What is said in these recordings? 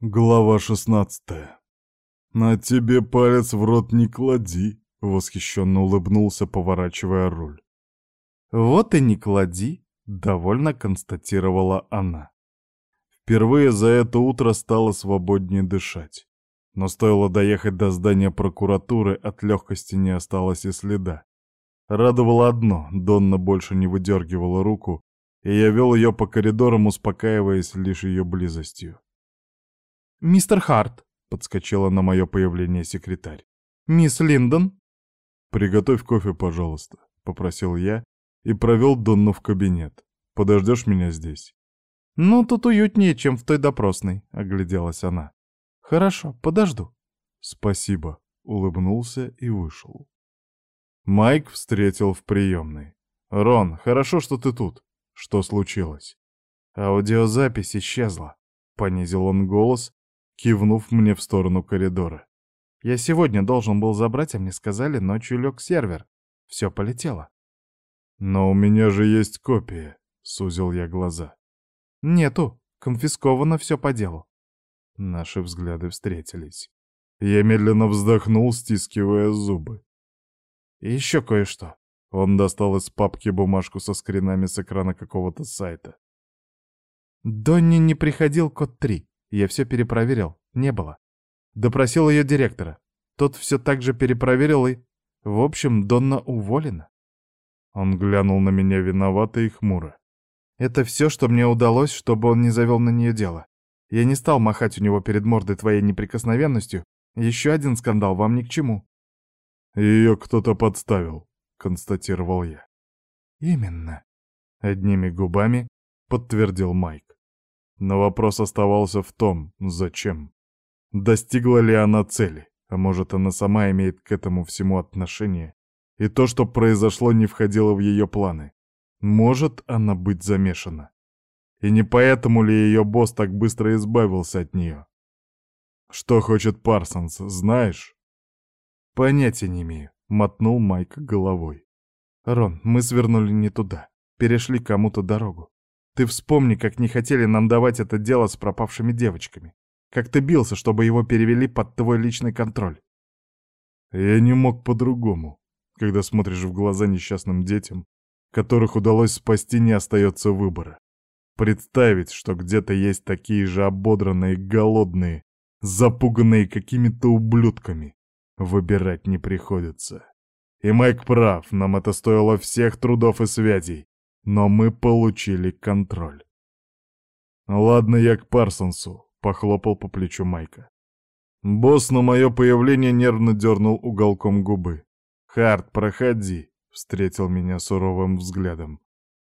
Глава шестнадцатая. «На тебе палец в рот не клади», — восхищенно улыбнулся, поворачивая руль. «Вот и не клади», — довольно констатировала она. Впервые за это утро стало свободнее дышать. Но стоило доехать до здания прокуратуры, от легкости не осталось и следа. Радовало одно — Донна больше не выдергивала руку, и я вел ее по коридорам, успокаиваясь лишь ее близостью. «Мистер Харт», — подскочила на мое появление секретарь. «Мисс Линдон?» «Приготовь кофе, пожалуйста», — попросил я и провел Донну в кабинет. «Подождешь меня здесь?» «Ну, тут уютнее, чем в той допросной», — огляделась она. «Хорошо, подожду». «Спасибо», — улыбнулся и вышел. Майк встретил в приемной. «Рон, хорошо, что ты тут. Что случилось?» «Аудиозапись исчезла», — понизил он голос, кивнув мне в сторону коридора. «Я сегодня должен был забрать, а мне сказали, ночью лег сервер. Все полетело». «Но у меня же есть копия», — сузил я глаза. «Нету. Конфисковано все по делу». Наши взгляды встретились. Я медленно вздохнул, стискивая зубы. «И еще кое-что». Он достал из папки бумажку со скринами с экрана какого-то сайта. «Донни не приходил код 3. Я все перепроверил. Не было. Допросил ее директора. Тот все так же перепроверил и... В общем, Донна уволена. Он глянул на меня виновато и хмуро. Это все, что мне удалось, чтобы он не завел на нее дело. Я не стал махать у него перед мордой твоей неприкосновенностью. Еще один скандал вам ни к чему. Ее кто-то подставил, констатировал я. Именно. Одними губами подтвердил Майк. Но вопрос оставался в том, зачем. Достигла ли она цели, а может, она сама имеет к этому всему отношение, и то, что произошло, не входило в ее планы. Может она быть замешана. И не поэтому ли ее босс так быстро избавился от нее? Что хочет Парсонс, знаешь? Понятия не имею, мотнул Майк головой. Рон, мы свернули не туда, перешли кому-то дорогу. Ты вспомни, как не хотели нам давать это дело с пропавшими девочками. Как ты бился, чтобы его перевели под твой личный контроль. Я не мог по-другому. Когда смотришь в глаза несчастным детям, которых удалось спасти, не остается выбора. Представить, что где-то есть такие же ободранные, голодные, запуганные какими-то ублюдками, выбирать не приходится. И Майк прав, нам это стоило всех трудов и связей но мы получили контроль. «Ладно, я к Парсонсу», — похлопал по плечу Майка. Босс на мое появление нервно дернул уголком губы. «Харт, проходи», — встретил меня суровым взглядом.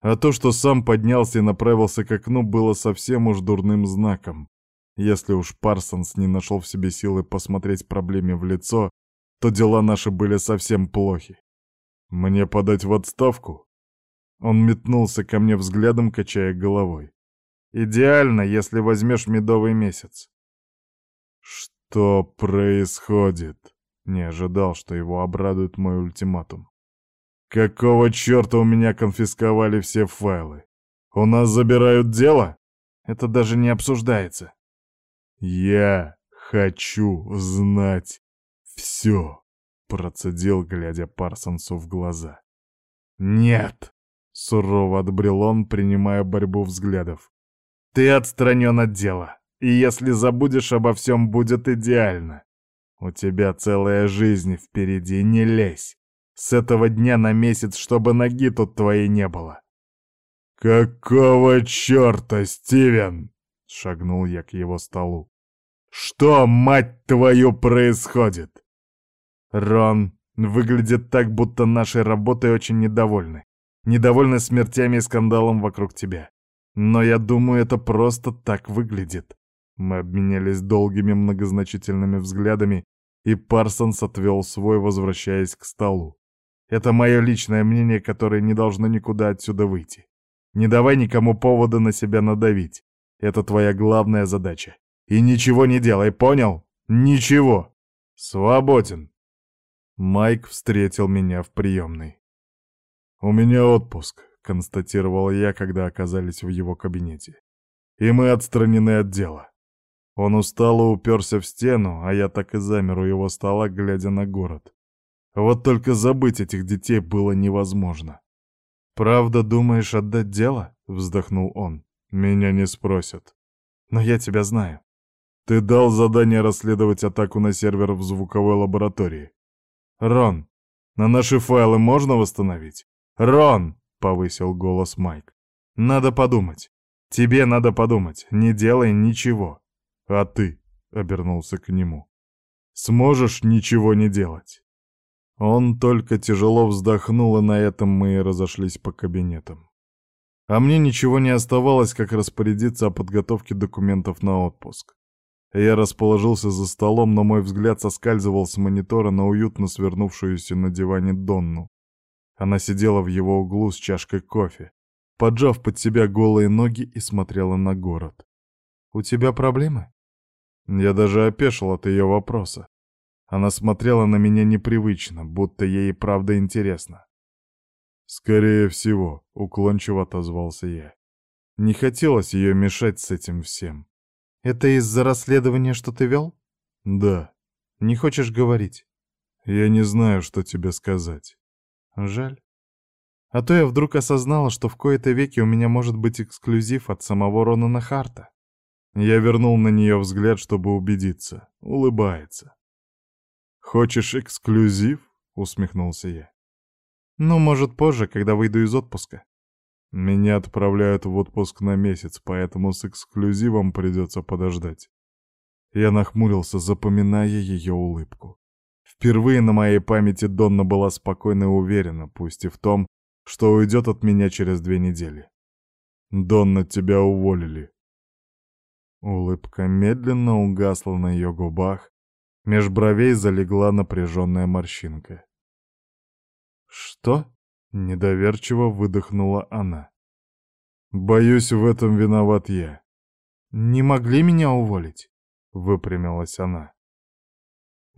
А то, что сам поднялся и направился к окну, было совсем уж дурным знаком. Если уж Парсонс не нашел в себе силы посмотреть проблеме в лицо, то дела наши были совсем плохи. «Мне подать в отставку?» Он метнулся ко мне взглядом, качая головой. «Идеально, если возьмешь медовый месяц». «Что происходит?» Не ожидал, что его обрадует мой ультиматум. «Какого черта у меня конфисковали все файлы? У нас забирают дело?» «Это даже не обсуждается». «Я хочу знать все», — процедил, глядя Парсонсу в глаза. «Нет!» Сурово отбрел он, принимая борьбу взглядов. «Ты отстранен от дела, и если забудешь обо всем, будет идеально. У тебя целая жизнь впереди, не лезь. С этого дня на месяц, чтобы ноги тут твоей не было». «Какого черта, Стивен?» — шагнул я к его столу. «Что, мать твою, происходит?» «Рон, выглядит так, будто нашей работой очень недовольны недовольны смертями и скандалом вокруг тебя. Но я думаю, это просто так выглядит. Мы обменялись долгими многозначительными взглядами, и Парсонс отвел свой, возвращаясь к столу. Это мое личное мнение, которое не должно никуда отсюда выйти. Не давай никому повода на себя надавить. Это твоя главная задача. И ничего не делай, понял? Ничего. Свободен. Майк встретил меня в приемной. «У меня отпуск», — констатировал я, когда оказались в его кабинете. «И мы отстранены от дела». Он устало уперся в стену, а я так и замер у его стола, глядя на город. Вот только забыть этих детей было невозможно. «Правда думаешь отдать дело?» — вздохнул он. «Меня не спросят. Но я тебя знаю. Ты дал задание расследовать атаку на сервер в звуковой лаборатории. Рон, на наши файлы можно восстановить? Рон!» — повысил голос Майк. «Надо подумать. Тебе надо подумать. Не делай ничего. А ты?» — обернулся к нему. «Сможешь ничего не делать?» Он только тяжело вздохнул, и на этом мы разошлись по кабинетам. А мне ничего не оставалось, как распорядиться о подготовке документов на отпуск. Я расположился за столом, но мой взгляд соскальзывал с монитора на уютно свернувшуюся на диване Донну. Она сидела в его углу с чашкой кофе, поджав под себя голые ноги и смотрела на город. «У тебя проблемы?» Я даже опешил от ее вопроса. Она смотрела на меня непривычно, будто ей правда интересно. «Скорее всего», — уклончиво отозвался я. Не хотелось ее мешать с этим всем. «Это из-за расследования, что ты вел?» «Да». «Не хочешь говорить?» «Я не знаю, что тебе сказать». «Жаль. А то я вдруг осознала, что в кои-то веки у меня может быть эксклюзив от самого Ронана Харта». Я вернул на нее взгляд, чтобы убедиться. Улыбается. «Хочешь эксклюзив?» — усмехнулся я. «Ну, может, позже, когда выйду из отпуска». «Меня отправляют в отпуск на месяц, поэтому с эксклюзивом придется подождать». Я нахмурился, запоминая ее улыбку. Впервые на моей памяти Донна была спокойна и уверена, пусть и в том, что уйдет от меня через две недели. «Донна, тебя уволили». Улыбка медленно угасла на ее губах, Меж бровей залегла напряженная морщинка. «Что?» — недоверчиво выдохнула она. «Боюсь, в этом виноват я». «Не могли меня уволить?» — выпрямилась она.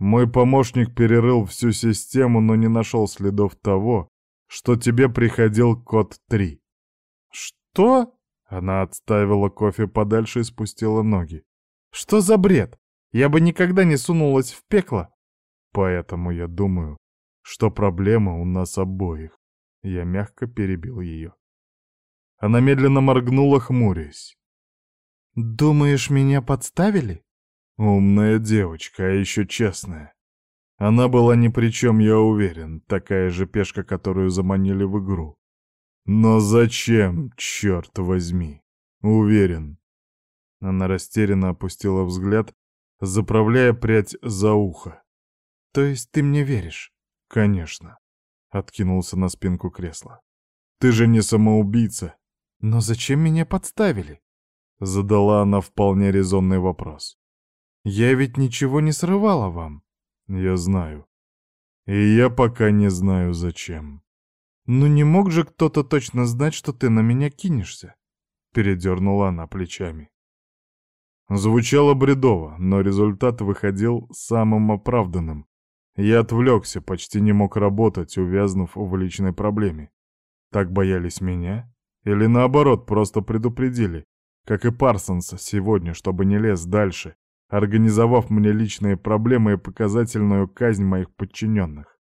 «Мой помощник перерыл всю систему, но не нашел следов того, что тебе приходил код 3». «Что?» — она отставила кофе подальше и спустила ноги. «Что за бред? Я бы никогда не сунулась в пекло. Поэтому я думаю, что проблема у нас обоих. Я мягко перебил ее. Она медленно моргнула, хмурясь. «Думаешь, меня подставили?» «Умная девочка, а еще честная. Она была ни при чем, я уверен, такая же пешка, которую заманили в игру. Но зачем, черт возьми? Уверен». Она растерянно опустила взгляд, заправляя прядь за ухо. «То есть ты мне веришь?» «Конечно», — откинулся на спинку кресла. «Ты же не самоубийца». «Но зачем меня подставили?» Задала она вполне резонный вопрос. «Я ведь ничего не срывала вам». «Я знаю. И я пока не знаю, зачем». «Ну не мог же кто-то точно знать, что ты на меня кинешься?» Передернула она плечами. Звучало бредово, но результат выходил самым оправданным. Я отвлекся, почти не мог работать, увязнув в личной проблеме. Так боялись меня? Или наоборот, просто предупредили, как и Парсонс сегодня, чтобы не лез дальше, организовав мне личные проблемы и показательную казнь моих подчиненных.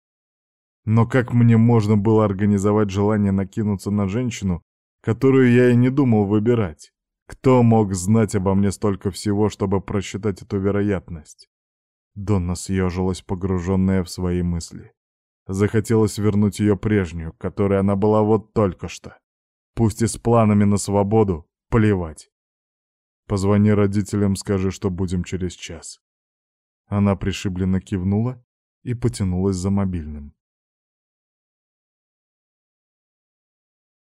Но как мне можно было организовать желание накинуться на женщину, которую я и не думал выбирать? Кто мог знать обо мне столько всего, чтобы просчитать эту вероятность? Донна съежилась, погруженная в свои мысли. Захотелось вернуть ее прежнюю, которой она была вот только что. Пусть и с планами на свободу, плевать. Позвони родителям, скажи, что будем через час. Она пришибленно кивнула и потянулась за мобильным.